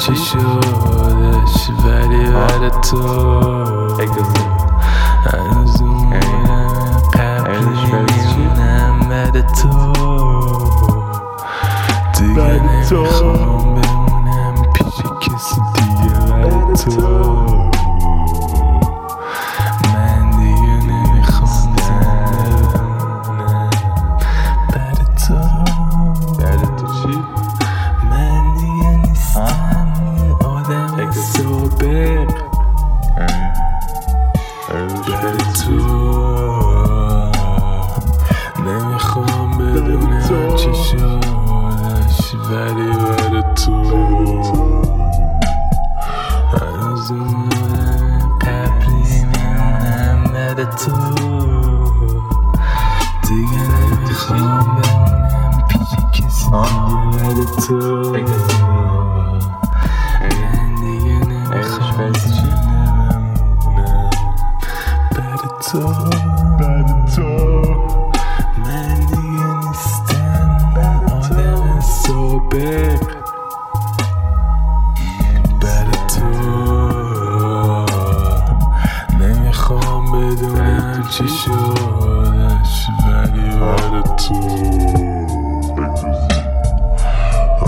چی شدش ولی بر تو هنوز اونم قبلی میمونم بر تو دیگه نمی‌خوام بمونم پیش کسی دیگه بر تو سابق. بر تو. نمی‌خوام بدونم چی شدش ولی بر تو. هنوز اون قبلی میمونم بر تو. دیگه نمی‌خوام بمونم پیش کسی بر تو. تو بعد تو. من دیگه نیستم آدم سابق بر تو. نمی‌خوام بدونم چی تو